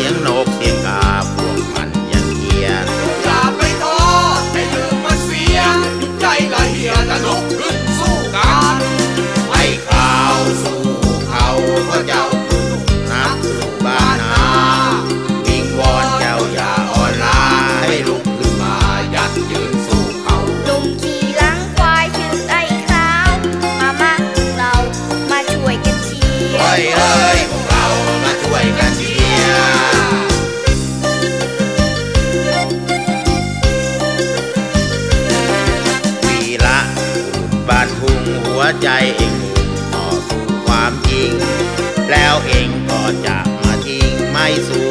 สียงนก วใจเองต่อสู้ความจริง แล้วเองก็จะมาทิ้งไม่สู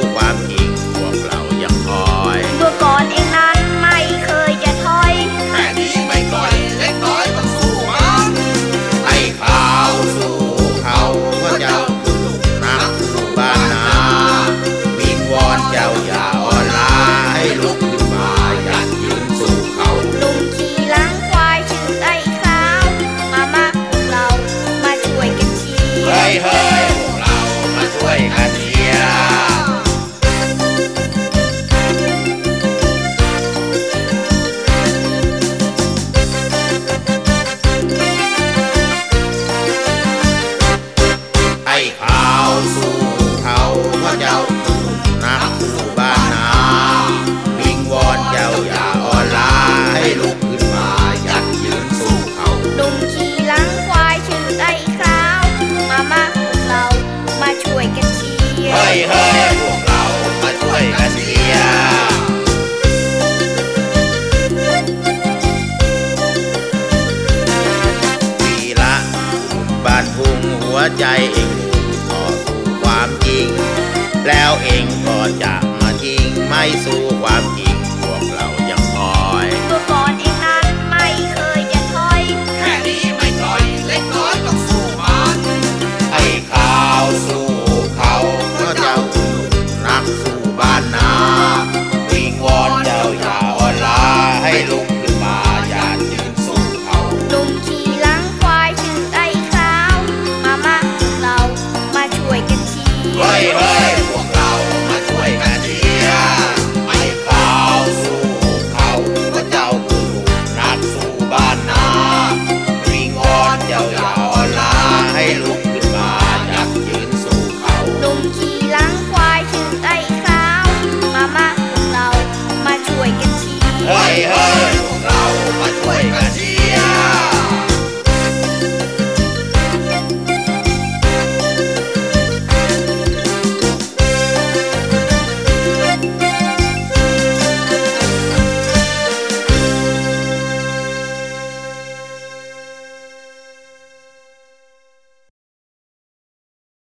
หัวใจเองต่อสู้ความจริง แล้วเองก็จะมาทิ้งไม่สู้ความจริง